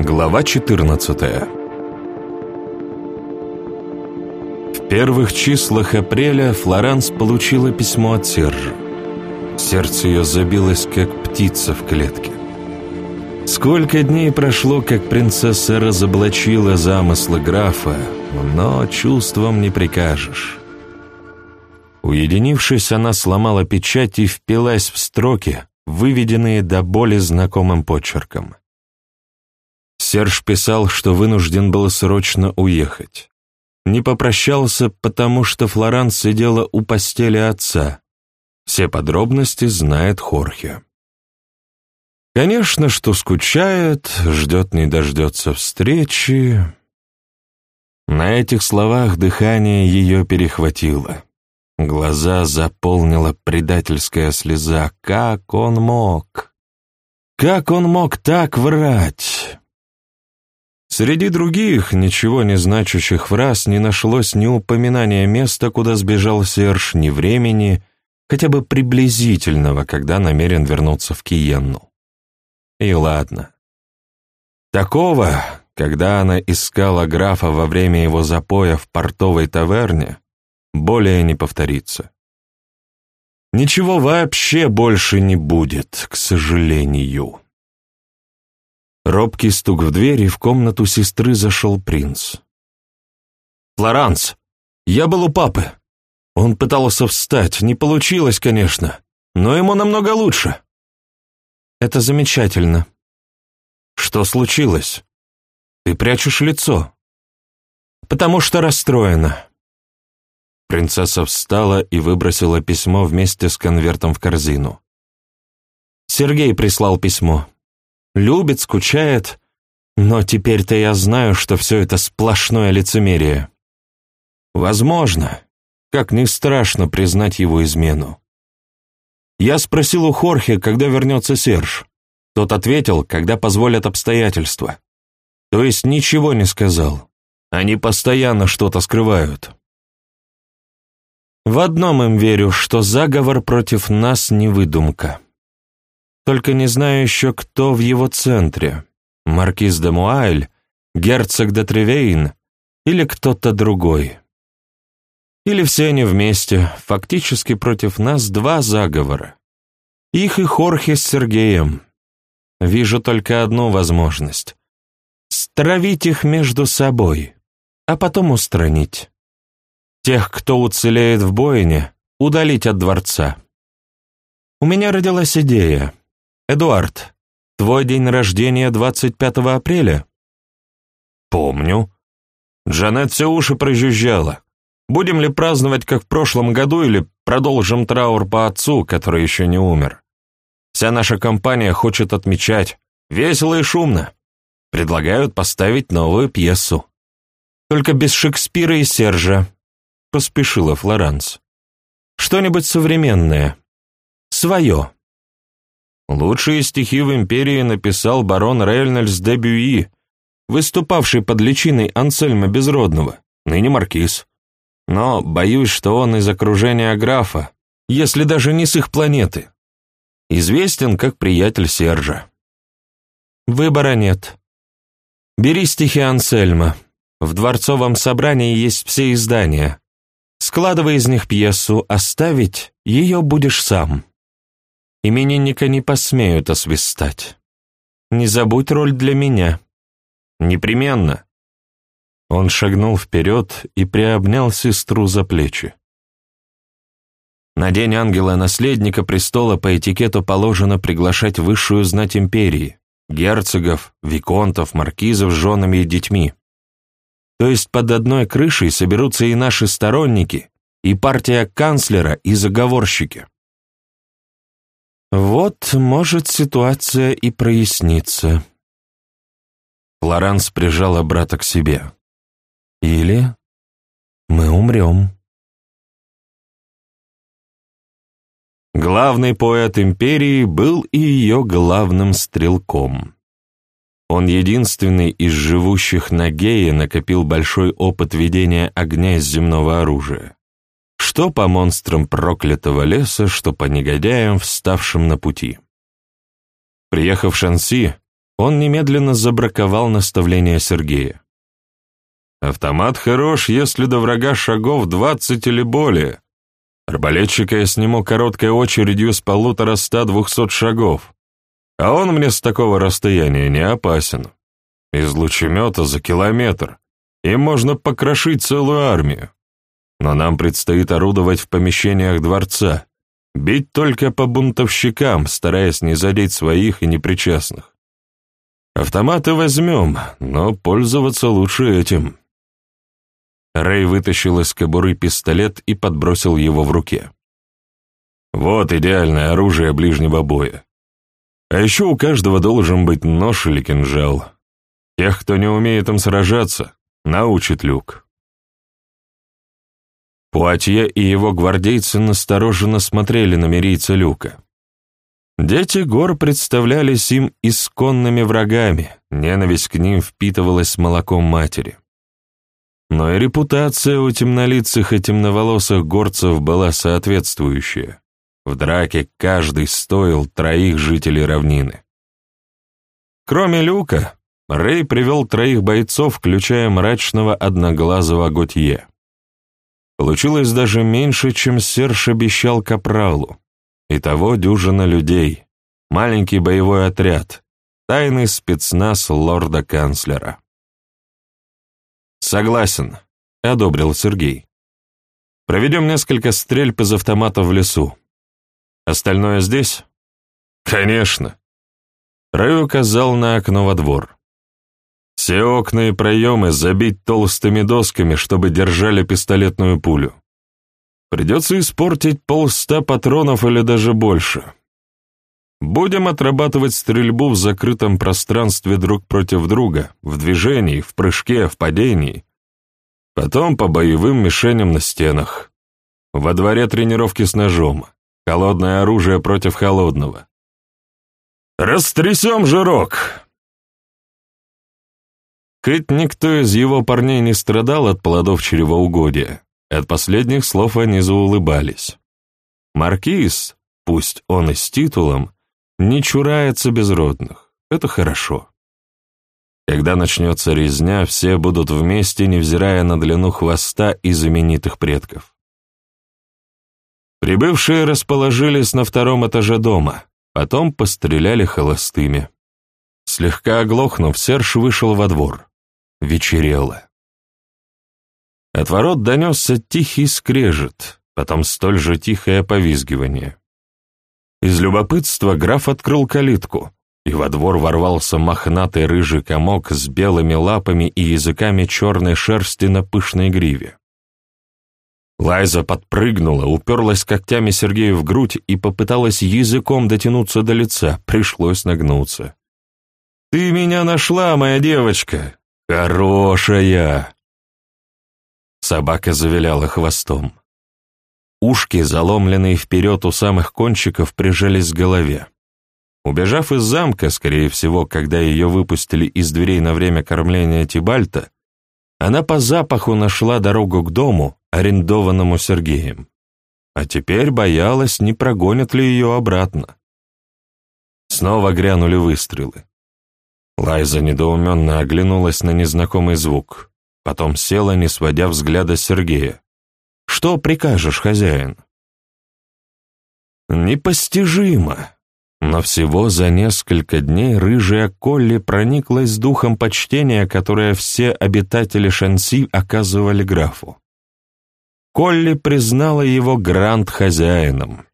Глава 14 В первых числах апреля Флоранс получила письмо от Сержа. Сердце ее забилось, как птица в клетке. Сколько дней прошло, как принцесса разоблачила замыслы графа, но чувством не прикажешь. Уединившись, она сломала печать и впилась в строки, выведенные до боли знакомым почерком. Серж писал, что вынужден был срочно уехать. Не попрощался, потому что Флоранс сидела у постели отца. Все подробности знает Хорхе. Конечно, что скучает, ждет не дождется встречи. На этих словах дыхание ее перехватило. Глаза заполнила предательская слеза. Как он мог? Как он мог так врать? Среди других, ничего не значащих фраз не нашлось ни упоминания места, куда сбежал Серж, ни времени, хотя бы приблизительного, когда намерен вернуться в Киенну. И ладно. Такого, когда она искала графа во время его запоя в портовой таверне, более не повторится. Ничего вообще больше не будет, к сожалению. Робкий стук в дверь, и в комнату сестры зашел принц. «Флоранс, я был у папы. Он пытался встать, не получилось, конечно, но ему намного лучше». «Это замечательно». «Что случилось? Ты прячешь лицо?» «Потому что расстроена». Принцесса встала и выбросила письмо вместе с конвертом в корзину. Сергей прислал письмо. Любит, скучает, но теперь-то я знаю, что все это сплошное лицемерие. Возможно, как не страшно признать его измену. Я спросил у Хорхе, когда вернется Серж. Тот ответил, когда позволят обстоятельства. То есть ничего не сказал. Они постоянно что-то скрывают. В одном им верю, что заговор против нас не выдумка. Только не знаю еще, кто в его центре. Маркиз де Муайль, герцог де Тревейн или кто-то другой. Или все они вместе, фактически против нас два заговора. Их и Хорхе с Сергеем. Вижу только одну возможность. Стравить их между собой, а потом устранить. Тех, кто уцелеет в бойне, удалить от дворца. У меня родилась идея. Эдуард, твой день рождения 25 апреля? Помню. Джанет все уши прожужжала. Будем ли праздновать, как в прошлом году, или продолжим траур по отцу, который еще не умер? Вся наша компания хочет отмечать. Весело и шумно. Предлагают поставить новую пьесу. Только без Шекспира и Сержа, — поспешила Флоранс. «Что-нибудь современное. Свое». Лучшие стихи в империи написал барон Рейнольдс де Бюи, выступавший под личиной Ансельма Безродного, ныне маркиз. Но боюсь, что он из окружения графа, если даже не с их планеты. Известен как приятель Сержа. Выбора нет. Бери стихи Ансельма. В дворцовом собрании есть все издания. Складывай из них пьесу, оставить ее будешь сам. Именинника не посмеют освистать. Не забудь роль для меня. Непременно. Он шагнул вперед и приобнял сестру за плечи. На день ангела-наследника престола по этикету положено приглашать высшую знать империи, герцогов, виконтов, маркизов с женами и детьми. То есть под одной крышей соберутся и наши сторонники, и партия канцлера, и заговорщики. Вот, может, ситуация и прояснится. Флоранс прижала брата к себе. Или мы умрем. Главный поэт империи был и ее главным стрелком. Он единственный из живущих на Гее накопил большой опыт ведения огня из земного оружия. Что по монстрам проклятого леса, что по негодяям, вставшим на пути. Приехав в Шанси, он немедленно забраковал наставление Сергея. «Автомат хорош, если до врага шагов двадцать или более. Арбалетчика я сниму короткой очередью с полутора ста двухсот шагов, а он мне с такого расстояния не опасен. Из лучемета за километр, им можно покрошить целую армию. Но нам предстоит орудовать в помещениях дворца, бить только по бунтовщикам, стараясь не задеть своих и непричастных. Автоматы возьмем, но пользоваться лучше этим. Рэй вытащил из кобуры пистолет и подбросил его в руке. Вот идеальное оружие ближнего боя. А еще у каждого должен быть нож или кинжал. Тех, кто не умеет им сражаться, научит Люк. Пуатье и его гвардейцы настороженно смотрели на мирийца Люка. Дети гор представлялись им исконными врагами, ненависть к ним впитывалась молоком матери. Но и репутация у темнолицых и темноволосых горцев была соответствующая. В драке каждый стоил троих жителей равнины. Кроме Люка, Рэй привел троих бойцов, включая мрачного одноглазого Готье. Получилось даже меньше, чем Серж обещал Капралу. Итого дюжина людей, маленький боевой отряд, тайный спецназ лорда-канцлера. «Согласен», — одобрил Сергей. «Проведем несколько стрельб из автоматов в лесу. Остальное здесь?» «Конечно». Рэй указал на окно во двор. Все окна и проемы забить толстыми досками, чтобы держали пистолетную пулю. Придется испортить полста патронов или даже больше. Будем отрабатывать стрельбу в закрытом пространстве друг против друга, в движении, в прыжке, в падении. Потом по боевым мишеням на стенах. Во дворе тренировки с ножом. Холодное оружие против холодного. «Растрясем жирок!» Хоть никто из его парней не страдал от плодов чревоугодия, от последних слов они заулыбались. Маркиз, пусть он и с титулом, не чурается безродных. Это хорошо. Когда начнется резня, все будут вместе, невзирая на длину хвоста и знаменитых предков. Прибывшие расположились на втором этаже дома, потом постреляли холостыми. Слегка оглохнув, Серж вышел во двор. Вечерело. От ворот донесся тихий скрежет, потом столь же тихое повизгивание. Из любопытства граф открыл калитку, и во двор ворвался мохнатый рыжий комок с белыми лапами и языками черной шерсти на пышной гриве. Лайза подпрыгнула, уперлась когтями Сергею в грудь и попыталась языком дотянуться до лица, пришлось нагнуться. «Ты меня нашла, моя девочка! Хорошая!» Собака завиляла хвостом. Ушки, заломленные вперед у самых кончиков, прижались к голове. Убежав из замка, скорее всего, когда ее выпустили из дверей на время кормления Тибальта, она по запаху нашла дорогу к дому, арендованному Сергеем. А теперь боялась, не прогонят ли ее обратно. Снова грянули выстрелы. Лайза недоуменно оглянулась на незнакомый звук, потом села, не сводя взгляда с Сергея. Что прикажешь, хозяин?» Непостижимо, но всего за несколько дней рыжая Колли прониклась духом почтения, которое все обитатели Шанси оказывали графу. Колли признала его гранд-хозяином.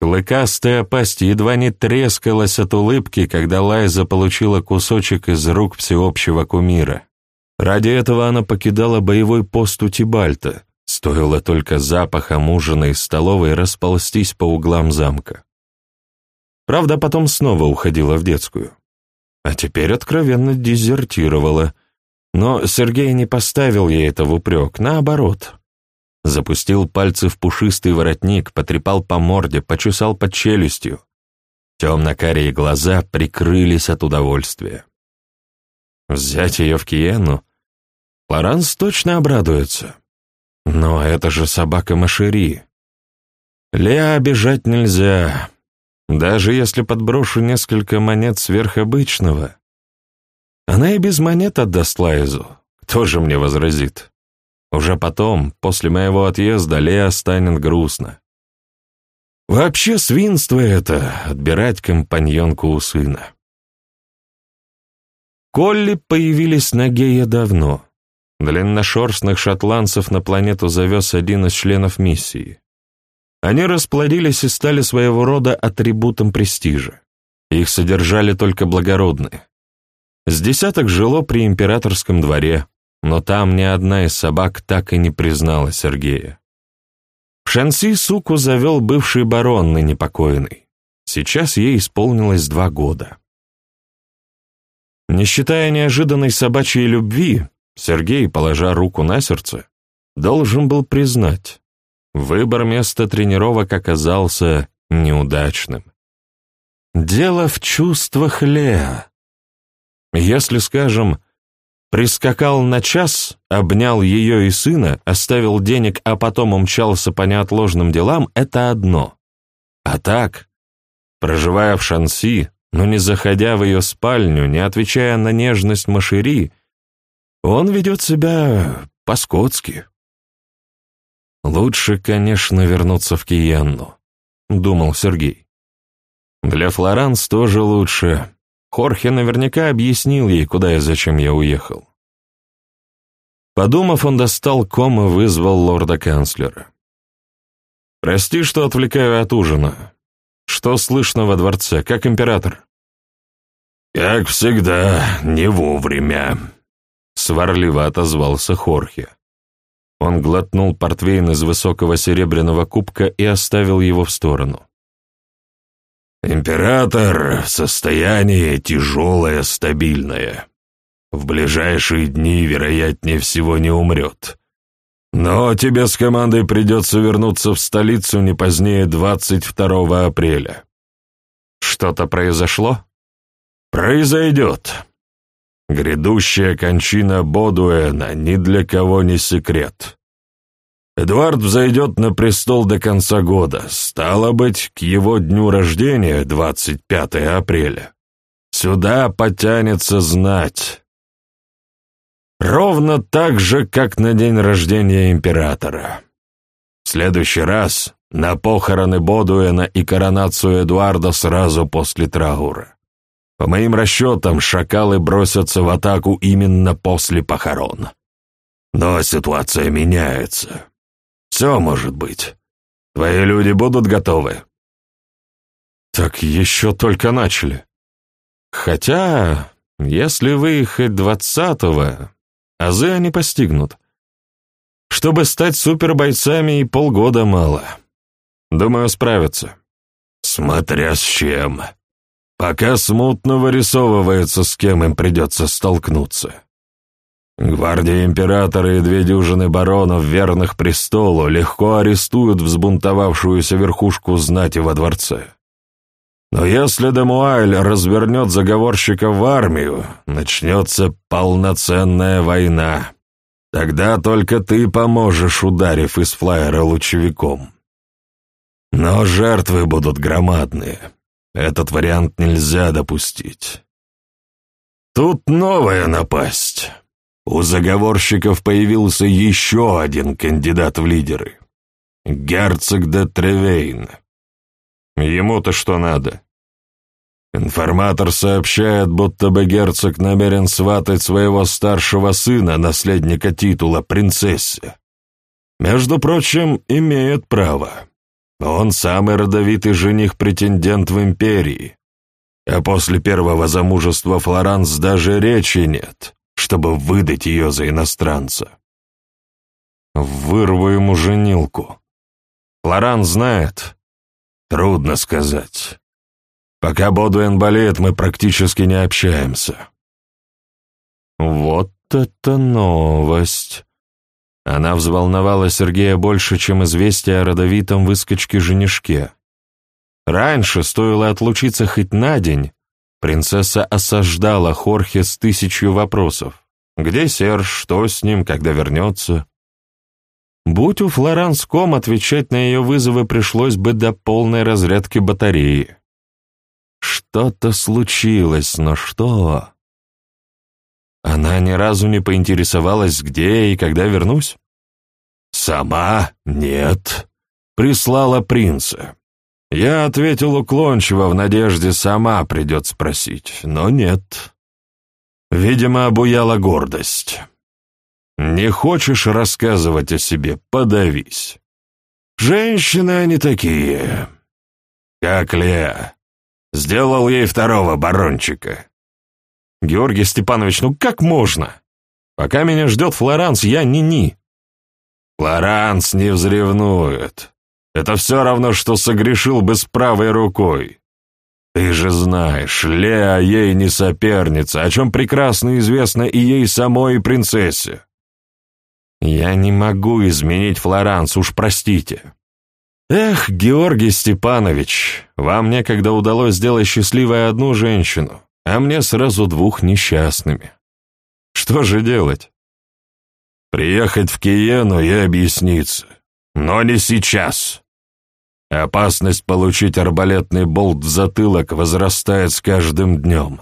Клыкастая пасть едва не трескалась от улыбки, когда Лайза получила кусочек из рук всеобщего кумира. Ради этого она покидала боевой пост у Тибальта, Стоило только запахом ужина из столовой расползтись по углам замка. Правда, потом снова уходила в детскую. А теперь откровенно дезертировала. Но Сергей не поставил ей это в упрек, наоборот. Запустил пальцы в пушистый воротник, потрепал по морде, почесал под челюстью. Темно-карие глаза прикрылись от удовольствия. Взять ее в Киену? Лоранс точно обрадуется. Но это же собака Машери. Леа обижать нельзя. Даже если подброшу несколько монет сверхобычного, она и без монет отдаст Лайзу. Кто же мне возразит? Уже потом, после моего отъезда, Лея станет грустно. Вообще свинство это — отбирать компаньонку у сына. Колли появились на Гея давно. Длинношерстных шотландцев на планету завез один из членов миссии. Они расплодились и стали своего рода атрибутом престижа. Их содержали только благородные. С десяток жило при императорском дворе, но там ни одна из собак так и не признала Сергея. В Шанси суку завел бывший барон, ныне покойный. Сейчас ей исполнилось два года. Не считая неожиданной собачьей любви, Сергей, положа руку на сердце, должен был признать, выбор места тренировок оказался неудачным. Дело в чувствах Леа. Если, скажем, прискакал на час, обнял ее и сына, оставил денег, а потом умчался по неотложным делам, это одно. А так, проживая в Шанси, но не заходя в ее спальню, не отвечая на нежность Машери, он ведет себя по-скотски. «Лучше, конечно, вернуться в Киенну», — думал Сергей. «Для Флоранс тоже лучше. Хорхе наверняка объяснил ей, куда и зачем я уехал». Подумав, он достал ком и вызвал лорда-канцлера. «Прости, что отвлекаю от ужина. Что слышно во дворце? Как император?» «Как всегда, не вовремя», — сварливо отозвался Хорхе. Он глотнул портвейн из высокого серебряного кубка и оставил его в сторону. «Император в состоянии тяжелое, стабильное. В ближайшие дни, вероятнее всего, не умрет. Но тебе с командой придется вернуться в столицу не позднее 22 апреля. Что-то произошло? Произойдет. Грядущая кончина Бодуэна ни для кого не секрет. Эдуард взойдет на престол до конца года, стало быть, к его дню рождения, 25 апреля. Сюда потянется знать. Ровно так же, как на день рождения императора. В следующий раз на похороны Бодуэна и коронацию Эдуарда сразу после траура. По моим расчетам, шакалы бросятся в атаку именно после похорон. Но ситуация меняется. Все может быть. Твои люди будут готовы? Так еще только начали. Хотя, если выехать двадцатого, азы они постигнут. Чтобы стать супербойцами и полгода мало. Думаю, справятся. Смотря с чем. Пока смутно вырисовывается, с кем им придется столкнуться. Гвардия императора и две дюжины баронов, верных престолу, легко арестуют взбунтовавшуюся верхушку знати во дворце. Но если Демуайль развернет заговорщиков в армию, начнется полноценная война. Тогда только ты поможешь, ударив из флайера лучевиком. Но жертвы будут громадные. Этот вариант нельзя допустить. Тут новая напасть. У заговорщиков появился еще один кандидат в лидеры. Герцог де Тревейн. Ему-то что надо? Информатор сообщает, будто бы герцог намерен сватать своего старшего сына, наследника титула, принцессе. Между прочим, имеет право. Он самый родовитый жених-претендент в империи. А после первого замужества Флоранс даже речи нет, чтобы выдать ее за иностранца. Вырву ему женилку. Флоранс знает, Трудно сказать. Пока Бодуэн болеет, мы практически не общаемся. Вот это новость. Она взволновала Сергея больше, чем известие о родовитом выскочке-женишке. Раньше, стоило отлучиться хоть на день, принцесса осаждала Хорхе с тысячью вопросов. Где Серж, что с ним, когда вернется? Будь у Флоранс ком, отвечать на ее вызовы пришлось бы до полной разрядки батареи. что-то случилось, но что? Она ни разу не поинтересовалась, где и когда вернусь? Сама? Нет. Прислала принца. Я ответил уклончиво в надежде, сама придет спросить, но нет. Видимо, обуяла гордость. Не хочешь рассказывать о себе, подавись. Женщины они такие. Как Леа. Сделал ей второго барончика. Георгий Степанович, ну как можно? Пока меня ждет Флоранс, я ни-ни. Флоранс не взревнует. Это все равно, что согрешил бы с правой рукой. Ты же знаешь, Леа ей не соперница, о чем прекрасно известно и ей самой, и принцессе. Я не могу изменить Флоранс, уж простите. Эх, Георгий Степанович, вам некогда удалось сделать счастливой одну женщину, а мне сразу двух несчастными. Что же делать? Приехать в Киену и объясниться. Но не сейчас. Опасность получить арбалетный болт в затылок возрастает с каждым днем.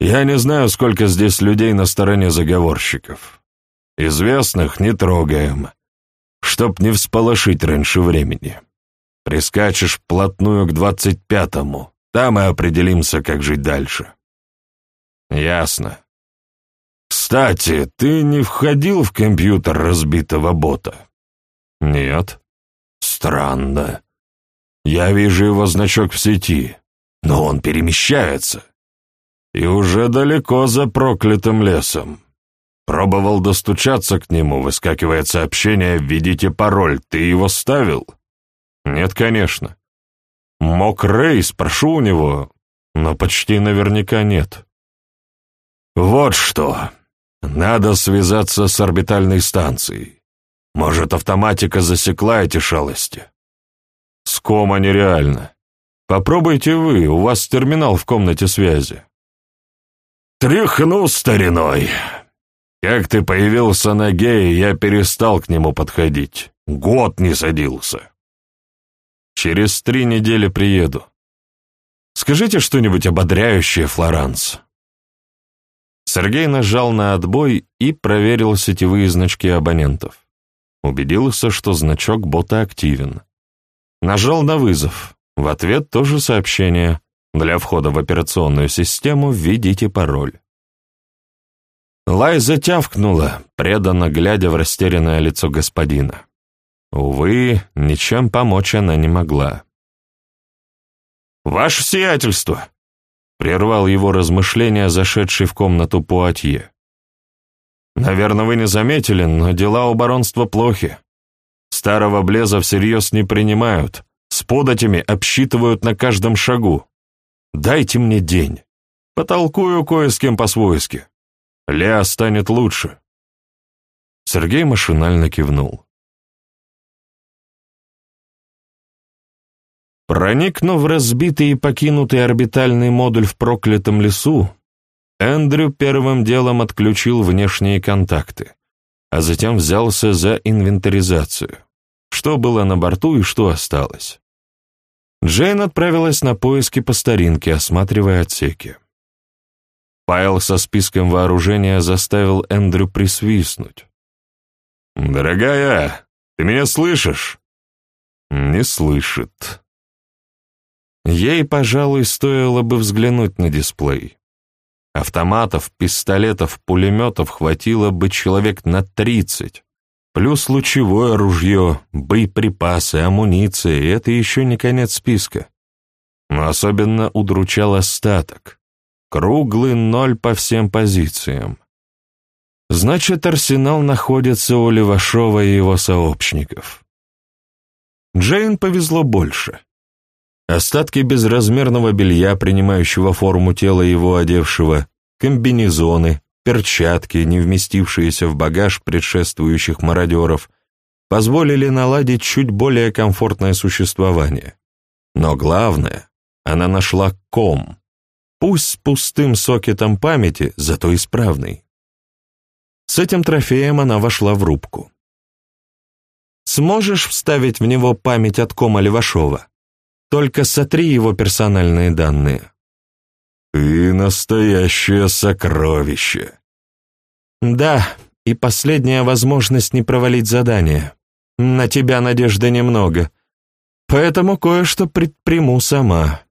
Я не знаю, сколько здесь людей на стороне заговорщиков. Известных не трогаем чтоб не всполошить раньше времени. Прискачешь вплотную к двадцать пятому, там и определимся, как жить дальше. Ясно. Кстати, ты не входил в компьютер разбитого бота? Нет. Странно. Я вижу его значок в сети, но он перемещается. И уже далеко за проклятым лесом. Пробовал достучаться к нему, выскакивает сообщение «Введите пароль». Ты его ставил? Нет, конечно. Мог Рэй, спрошу у него, но почти наверняка нет. Вот что. Надо связаться с орбитальной станцией. Может, автоматика засекла эти шалости? С кома нереально. Попробуйте вы, у вас терминал в комнате связи. Тряхну стариной. Как ты появился на гее, я перестал к нему подходить. Год не садился. Через три недели приеду. Скажите что-нибудь ободряющее, Флоранс. Сергей нажал на отбой и проверил сетевые значки абонентов. Убедился, что значок бота активен. Нажал на вызов. В ответ тоже сообщение. Для входа в операционную систему введите пароль. Лай затявкнула, преданно глядя в растерянное лицо господина. Увы, ничем помочь она не могла. «Ваше сиятельство!» — прервал его размышления, зашедший в комнату Пуатье. «Наверное, вы не заметили, но дела у баронства плохи. Старого Блеза всерьез не принимают, с податями обсчитывают на каждом шагу. Дайте мне день. Потолкую кое с кем по-свойски. Леа станет лучше. Сергей машинально кивнул. Проникнув в разбитый и покинутый орбитальный модуль в проклятом лесу, Эндрю первым делом отключил внешние контакты, а затем взялся за инвентаризацию. Что было на борту и что осталось. Джейн отправилась на поиски по старинке, осматривая отсеки. Файл со списком вооружения заставил Эндрю присвистнуть. «Дорогая, ты меня слышишь?» «Не слышит». Ей, пожалуй, стоило бы взглянуть на дисплей. Автоматов, пистолетов, пулеметов хватило бы человек на тридцать, плюс лучевое ружье, боеприпасы, амуниция, это еще не конец списка. Но особенно удручал остаток. Круглый ноль по всем позициям. Значит, арсенал находится у Левашова и его сообщников. Джейн повезло больше. Остатки безразмерного белья, принимающего форму тела его одевшего, комбинезоны, перчатки, не вместившиеся в багаж предшествующих мародеров, позволили наладить чуть более комфортное существование. Но главное, она нашла ком, Пусть с пустым сокетом памяти, зато исправный. С этим трофеем она вошла в рубку. «Сможешь вставить в него память от кома Левашова? Только сотри его персональные данные. Ты настоящее сокровище. Да, и последняя возможность не провалить задание. На тебя надежды немного, поэтому кое-что предприму сама.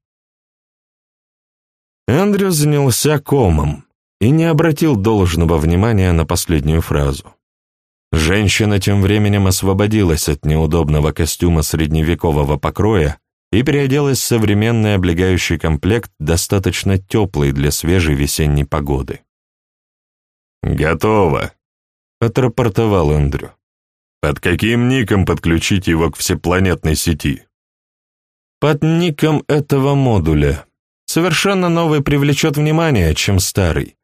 Эндрю занялся комом и не обратил должного внимания на последнюю фразу. Женщина тем временем освободилась от неудобного костюма средневекового покроя и переоделась в современный облегающий комплект, достаточно теплый для свежей весенней погоды. «Готово», — отрапортовал Эндрю. «Под каким ником подключить его к всепланетной сети?» «Под ником этого модуля. Совершенно новый привлечет внимание, чем старый,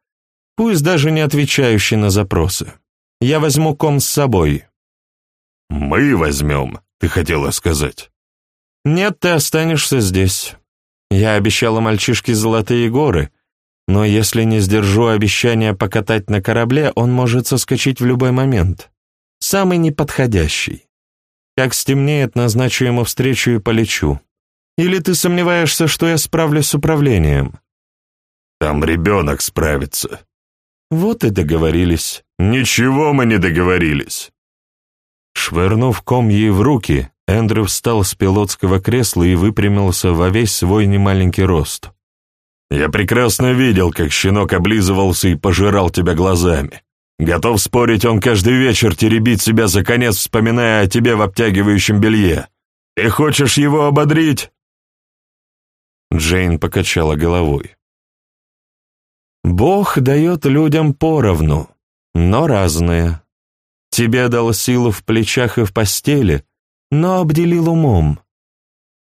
пусть даже не отвечающий на запросы. Я возьму ком с собой». «Мы возьмем», ты хотела сказать. «Нет, ты останешься здесь. Я обещала мальчишке золотые горы, но если не сдержу обещания покатать на корабле, он может соскочить в любой момент. Самый неподходящий. Как стемнеет, назначу ему встречу и полечу. Или ты сомневаешься, что я справлюсь с управлением?» «Там ребенок справится». «Вот и договорились». «Ничего мы не договорились!» Швырнув ком ей в руки, Эндрю встал с пилотского кресла и выпрямился во весь свой немаленький рост. «Я прекрасно видел, как щенок облизывался и пожирал тебя глазами. Готов спорить, он каждый вечер теребит себя за конец, вспоминая о тебе в обтягивающем белье. Ты хочешь его ободрить?» Джейн покачала головой. «Бог дает людям поровну, но разные. Тебе дал силу в плечах и в постели, но обделил умом.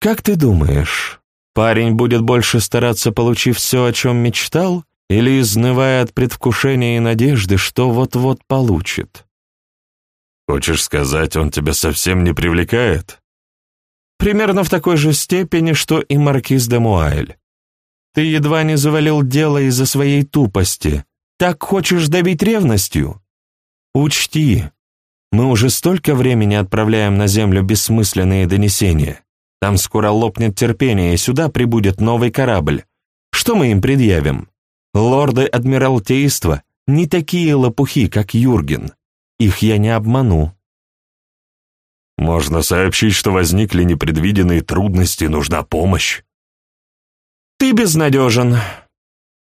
Как ты думаешь, парень будет больше стараться, получив все, о чем мечтал, или изнывая от предвкушения и надежды, что вот-вот получит? Хочешь сказать, он тебя совсем не привлекает? Примерно в такой же степени, что и маркиз де Муайль. Ты едва не завалил дело из-за своей тупости, так хочешь давить ревностью? Учти, мы уже столько времени отправляем на Землю бессмысленные донесения. Там скоро лопнет терпение, и сюда прибудет новый корабль. Что мы им предъявим? Лорды Адмиралтейства не такие лопухи, как Юрген. Их я не обману. Можно сообщить, что возникли непредвиденные трудности, нужна помощь. Ты безнадежен,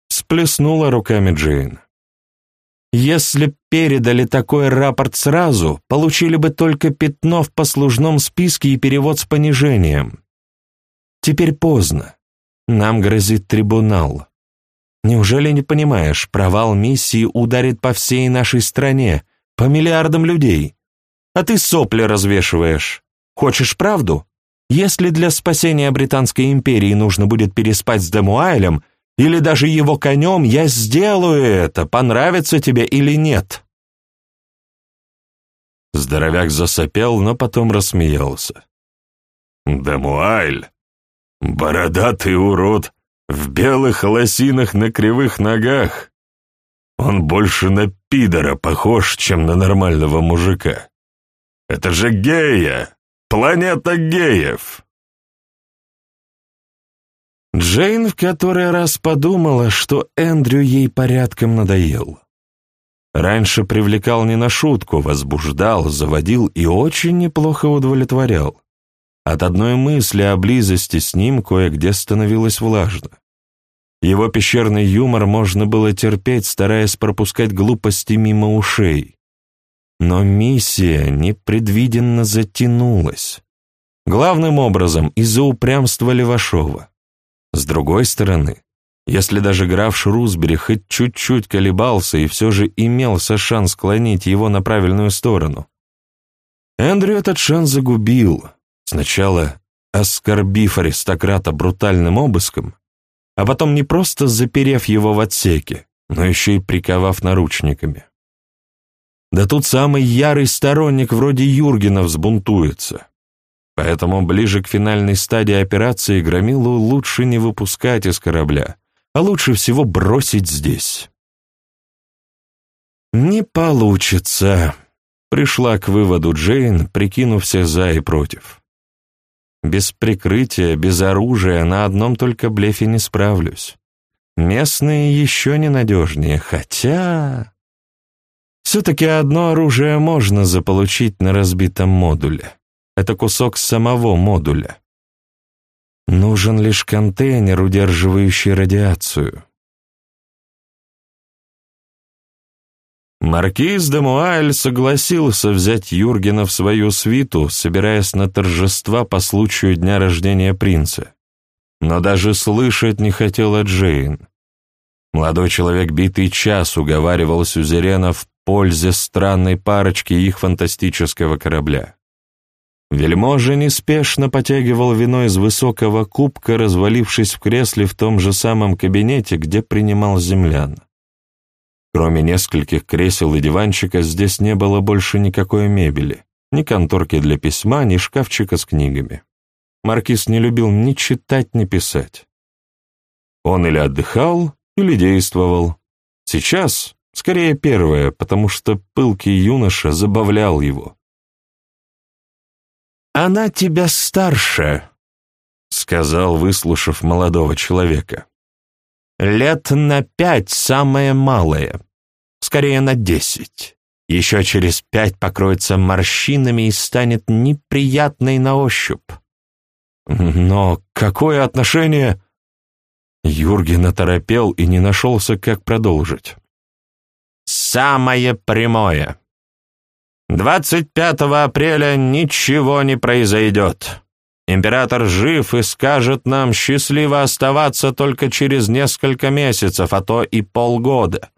Сплеснула руками Джейн. Если передали такой рапорт сразу, получили бы только пятно в послужном списке и перевод с понижением. Теперь поздно. Нам грозит трибунал. Неужели не понимаешь, провал миссии ударит по всей нашей стране, по миллиардам людей? А ты сопли развешиваешь. Хочешь правду? Если для спасения Британской империи нужно будет переспать с Демуайлем, или даже его конем, я сделаю это, понравится тебе или нет». Здоровяк засопел, но потом рассмеялся. «Дамуайль, бородатый урод, в белых лосинах на кривых ногах. Он больше на пидора похож, чем на нормального мужика. Это же гея, планета геев!» Джейн в который раз подумала, что Эндрю ей порядком надоел. Раньше привлекал не на шутку, возбуждал, заводил и очень неплохо удовлетворял. От одной мысли о близости с ним кое-где становилось влажно. Его пещерный юмор можно было терпеть, стараясь пропускать глупости мимо ушей. Но миссия непредвиденно затянулась. Главным образом из-за упрямства Левашова. С другой стороны, если даже граф Шрусбери хоть чуть-чуть колебался и все же имелся шанс склонить его на правильную сторону, Эндрю этот шанс загубил, сначала оскорбив аристократа брутальным обыском, а потом не просто заперев его в отсеке, но еще и приковав наручниками. Да тут самый ярый сторонник вроде Юргена взбунтуется. Поэтому ближе к финальной стадии операции Громилу лучше не выпускать из корабля, а лучше всего бросить здесь. «Не получится», — пришла к выводу Джейн, прикинув все за и против. «Без прикрытия, без оружия на одном только блефе не справлюсь. Местные еще ненадежнее, хотя... Все-таки одно оружие можно заполучить на разбитом модуле. Это кусок самого модуля. Нужен лишь контейнер, удерживающий радиацию. Маркиз де Муайль согласился взять Юргена в свою свиту, собираясь на торжества по случаю дня рождения принца. Но даже слышать не хотела Джейн. Молодой человек битый час уговаривал Сюзерена в пользе странной парочки их фантастического корабля. Вельможа неспешно потягивал вино из высокого кубка, развалившись в кресле в том же самом кабинете, где принимал землян. Кроме нескольких кресел и диванчика, здесь не было больше никакой мебели, ни конторки для письма, ни шкафчика с книгами. Маркиз не любил ни читать, ни писать. Он или отдыхал, или действовал. Сейчас, скорее, первое, потому что пылкий юноша забавлял его. «Она тебя старше», — сказал, выслушав молодого человека. Лет на пять самое малое, скорее на десять. Еще через пять покроется морщинами и станет неприятной на ощупь. Но какое отношение... Юрген оторопел и не нашелся, как продолжить. «Самое прямое. 25 апреля ничего не произойдет. Император жив и скажет нам счастливо оставаться только через несколько месяцев, а то и полгода.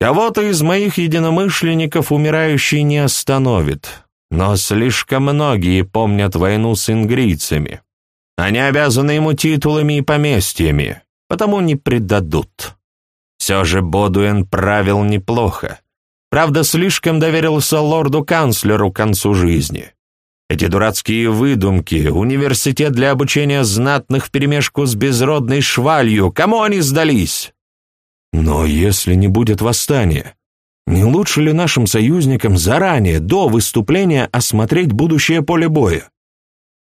Кого-то из моих единомышленников умирающий не остановит, но слишком многие помнят войну с ингрийцами. Они обязаны ему титулами и поместьями, потому не предадут. Все же Бодуэн правил неплохо. Правда, слишком доверился лорду-канцлеру к концу жизни. Эти дурацкие выдумки, университет для обучения знатных вперемешку с безродной швалью, кому они сдались? Но если не будет восстания, не лучше ли нашим союзникам заранее, до выступления, осмотреть будущее поле боя?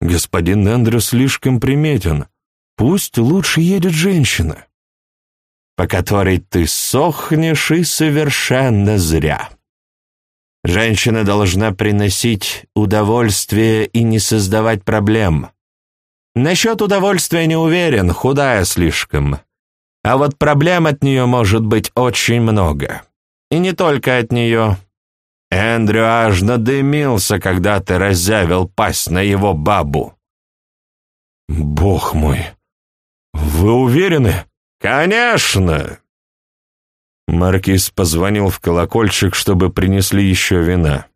Господин Эндрю слишком приметен. Пусть лучше едет женщина, по которой ты сохнешь и совершенно зря. Женщина должна приносить удовольствие и не создавать проблем. Насчет удовольствия не уверен, худая слишком. А вот проблем от нее может быть очень много. И не только от нее. Эндрю аж надымился, когда ты разявил пасть на его бабу. «Бог мой! Вы уверены?» «Конечно!» Маркиз позвонил в колокольчик, чтобы принесли еще вина.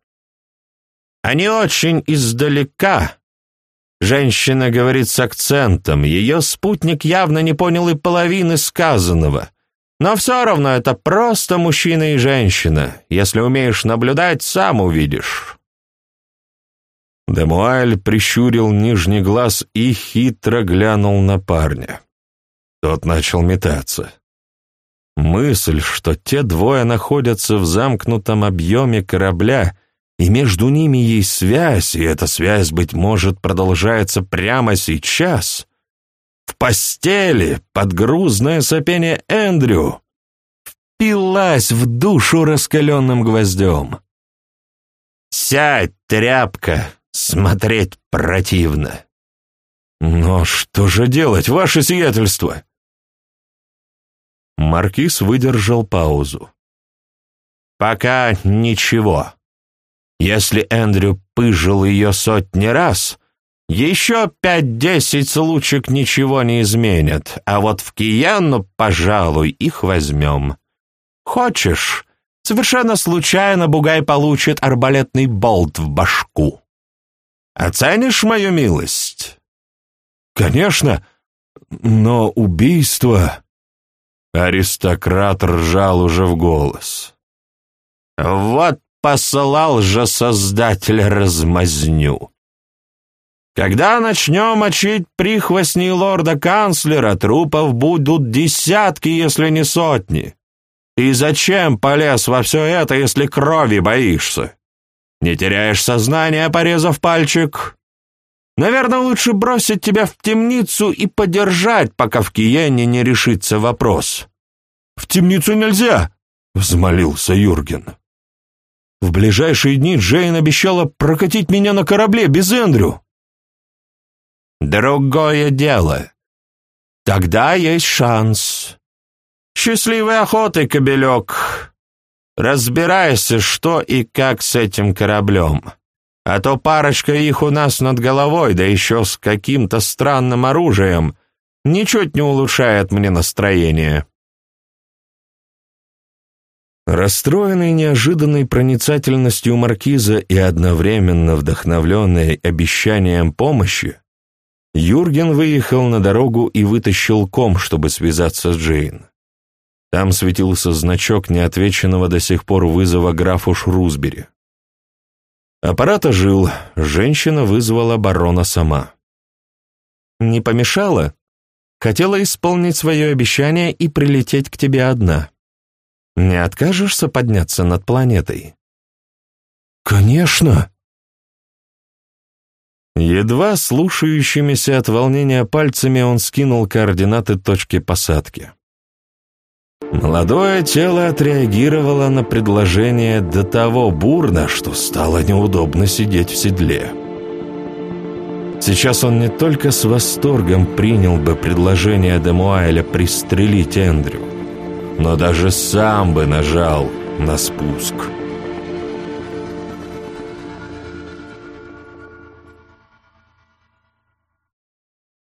«Они очень издалека», — женщина говорит с акцентом. Ее спутник явно не понял и половины сказанного. Но все равно это просто мужчина и женщина. Если умеешь наблюдать, сам увидишь. Демуаль прищурил нижний глаз и хитро глянул на парня. Тот начал метаться. Мысль, что те двое находятся в замкнутом объеме корабля, и между ними есть связь, и эта связь, быть может, продолжается прямо сейчас, в постели, под грузное сопение Эндрю, впилась в душу раскаленным гвоздем. «Сядь, тряпка, смотреть противно». «Но что же делать, ваше сиятельство?» Маркиз выдержал паузу. «Пока ничего. Если Эндрю пыжил ее сотни раз, еще пять-десять случаев ничего не изменят, а вот в Киянну, пожалуй, их возьмем. Хочешь, совершенно случайно Бугай получит арбалетный болт в башку. Оценишь мою милость?» «Конечно, но убийство...» Аристократ ржал уже в голос. «Вот посылал же Создатель размазню. Когда начнем мочить прихвостней лорда-канцлера, трупов будут десятки, если не сотни. И зачем полез во все это, если крови боишься? Не теряешь сознание, порезав пальчик? Наверное, лучше бросить тебя в темницу и подержать, пока в Киене не решится вопрос». «В темницу нельзя!» — взмолился Юрген. «В ближайшие дни Джейн обещала прокатить меня на корабле без Эндрю». «Другое дело. Тогда есть шанс. Счастливой охоты, кобелек. Разбирайся, что и как с этим кораблем. А то парочка их у нас над головой, да еще с каким-то странным оружием, ничуть не улучшает мне настроение». Расстроенный неожиданной проницательностью маркиза и одновременно вдохновленный обещанием помощи, Юрген выехал на дорогу и вытащил ком, чтобы связаться с Джейн. Там светился значок неотвеченного до сих пор вызова графу Шрусбери. Аппарат ожил, женщина вызвала барона сама. «Не помешало? Хотела исполнить свое обещание и прилететь к тебе одна». Не откажешься подняться над планетой? Конечно. Едва слушающимися от волнения пальцами он скинул координаты точки посадки. Молодое тело отреагировало на предложение до того бурно, что стало неудобно сидеть в седле. Сейчас он не только с восторгом принял бы предложение Демуайля пристрелить Эндрю, но даже сам бы нажал на спуск.